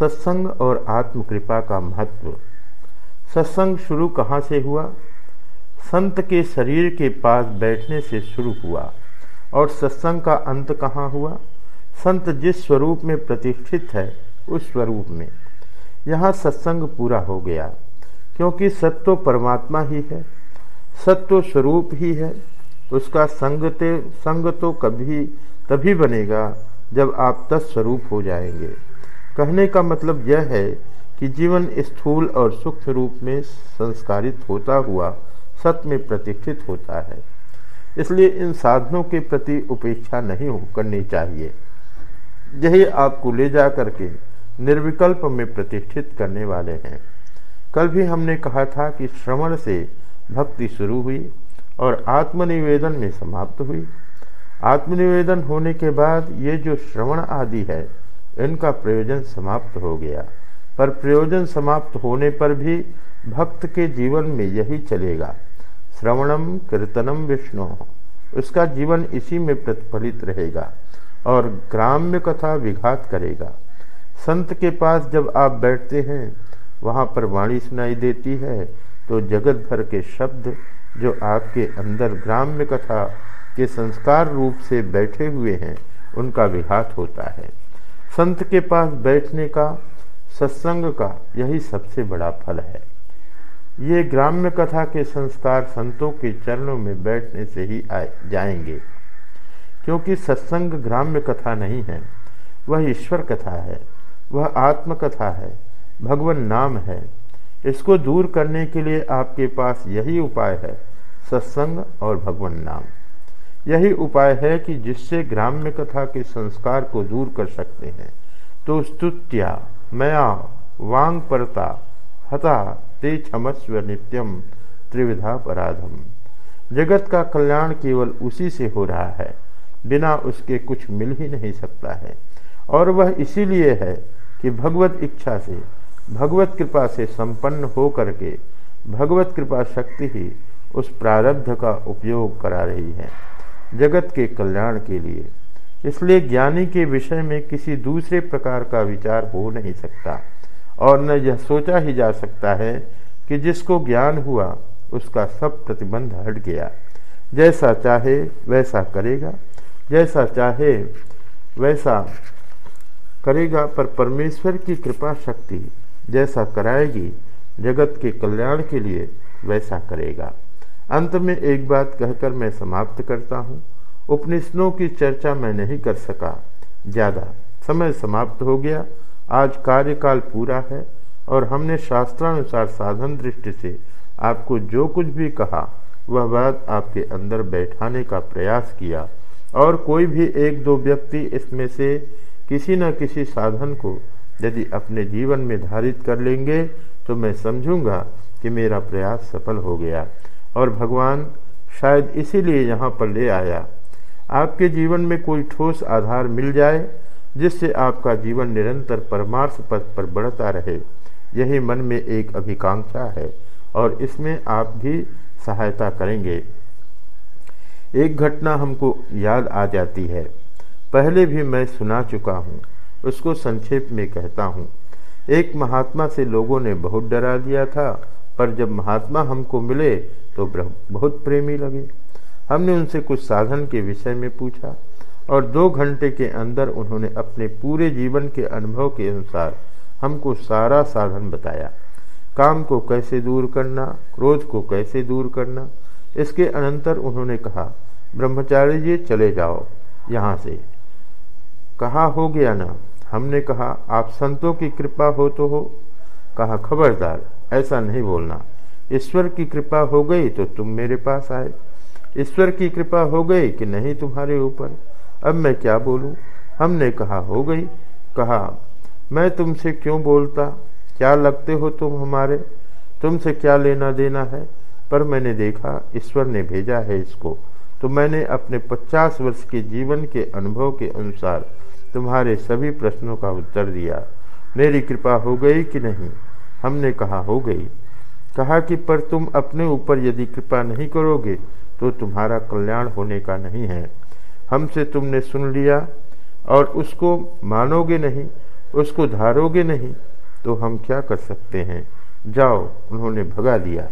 सत्संग और आत्मकृपा का महत्व। सत्संग शुरू कहाँ से हुआ? संत के शरीर के पास बैठने से शुरू हुआ। और सत्संग का अंत कहाँ हुआ? संत जिस स्वरूप में प्रतिष्ठित है, उस स्वरूप में। यहाँ सत्संग पूरा हो गया, क्योंकि सत्य परमात्मा ही है। सत्य स्वरूप ही है। उसका संग ते, संग तो कभी, तभी बनेगा जब आप तत्स्वरूप हो जाएँगे। कहने का मतलब यह है कि जीवन स्थूल और सूक्ष्म रूप में संस्कारित होता हुआ सत्य में प्रतिष्ठित होता है। इसलिए इन साधनों के प्रति उपेक्षा नहीं करनी चाहिए। यही आपको ले जा करके निर्विकल्प में प्रतिष्ठित करने वाले हैं। कल भी हमने कहा था कि श्रवण से भक्ति शुरू हुई और आत्मनिवेदन में समाप्त हुई। आत्मनिवेदन होने के बाद ये जो श्रवण आदि है इनका प्रयोजन समाप्त हो गया। पर प्रयोजन समाप्त होने पर भी भक्त के जीवन में यही चलेगा। श्रवणम कीर्तनम विष्णु। उसका जीवन इसी में प्रतिफलित रहेगा और ग्राम्य कथा विघात करेगा। संत के पास जब आप बैठते हैं, वहाँ पर वाणी सुनाई देती है तो जगत भर के शब्द जो आपके अंदर ग्राम्य कथा के संस्कार रूप से बैठे हुए हैं, उनका विघात होता है। संत के पास बैठने का, सत्संग का यही सबसे बड़ा फल है। ये ग्राम्य कथा के संस्कार संतों के चरणों में बैठने से ही आए, जाएँगे। क्योंकि सत्संग ग्राम्य कथा नहीं है, वह ईश्वर कथा है, वह आत्मकथा है, भगवान नाम है। इसको दूर करने के लिए आपके पास यही उपाय है, सत्संग और भगवान नाम। यही उपाय है कि जिससे ग्राम्य कथा के संस्कार को दूर कर सकते हैं। तो स्तुत्या, मया, वांग परता, हता, ते क्षमस्व नित्यम, त्रिविधा पराधम। जगत का कल्याण केवल उसी से हो रहा है, बिना उसके कुछ मिल ही नहीं सकता है। और वह इसीलिए है कि भगवत इच्छा से, भगवत कृपा से संपन्न हो करके भगवत कृपा शक्ति ही उस प्रारब्ध का उपयोग करा रही है। जगत के कल्याण के लिए। इसलिए ज्ञानी के विषय में किसी दूसरे प्रकार का विचार हो नहीं सकता। और न यह सोचा ही जा सकता है कि जिसको ज्ञान हुआ, उसका सब प्रतिबंध हट गया। जैसा चाहे वैसा करेगा, जैसा चाहे वैसा करेगा, पर परमेश्वर की कृपा शक्ति जैसा कराएगी, जगत के कल्याण के लिए वैसा करेगा। अंत में एक बात कहकर मैं समाप्त करता हूँ। उपनिषदों की चर्चा मैं नहीं कर सका। ज़्यादा समय समाप्त हो गया। आज कार्यकाल पूरा है और हमने शास्त्रानुसार साधन दृष्टि से आपको जो कुछ भी कहा, वह बात आपके अंदर बैठाने का प्रयास किया। और कोई भी एक दो व्यक्ति इसमें से किसी न किसी साधन को यदि अपने जीवन में धारित कर लेंगे तो मैं समझूँगा कि मेरा प्रयास सफल हो गया। और भगवान शायद इसीलिए यहाँ पर ले आया। आपके जीवन में कोई ठोस आधार मिल जाए, जिससे आपका जीवन निरंतर परमार्थ पथ पर बढ़ता रहे। यही मन में एक अभिकांक्षा है, और इसमें आप भी सहायता करेंगे। एक घटना हमको याद आ जाती है। पहले भी मैं सुना चुका हूँ, उसको संक्षेप में कहता हूँ। एक महात्मा से लोगों ने बहुत डरा दिया था, पर जब महात्मा हमको मिले तो बहुत प्रेमी लगे। हमने उनसे कुछ साधन के विषय में पूछा और दो घंटे के अंदर उन्होंने अपने पूरे जीवन के अनुभव के अनुसार हमको सारा साधन बताया। काम को कैसे दूर करना, क्रोध को कैसे दूर करना, इसके अनंतर उन्होंने कहा, ब्रह्मचारी जी, चले जाओ यहाँ से। कहा, हो गया ना? हमने कहा, आप संतों की कृपा हो तो हो। कहा, खबरदार, ऐसा नहीं बोलना। ईश्वर की कृपा हो गई तो तुम मेरे पास आए। ईश्वर की कृपा हो गई कि नहीं तुम्हारे ऊपर? अब मैं क्या बोलूँ? हमने कहा, हो गई। कहा, मैं तुमसे क्यों बोलता? क्या लगते हो तुम हमारे? तुमसे क्या लेना देना है? पर मैंने देखा, ईश्वर ने भेजा है इसको। तो मैंने अपने पचास वर्ष के जीवन के अनुभव के अनुसार तुम्हारे सभी प्रश्नों का उत्तर दिया। मेरी कृपा हो गई कि नहीं? हमने कहा, हो गई। कहा कि, पर तुम अपने ऊपर यदि कृपा नहीं करोगे तो तुम्हारा कल्याण होने का नहीं है। हमसे तुमने सुन लिया, और उसको मानोगे नहीं, उसको धारोगे नहीं तो हम क्या कर सकते हैं? जाओ, उन्होंने भगा दिया।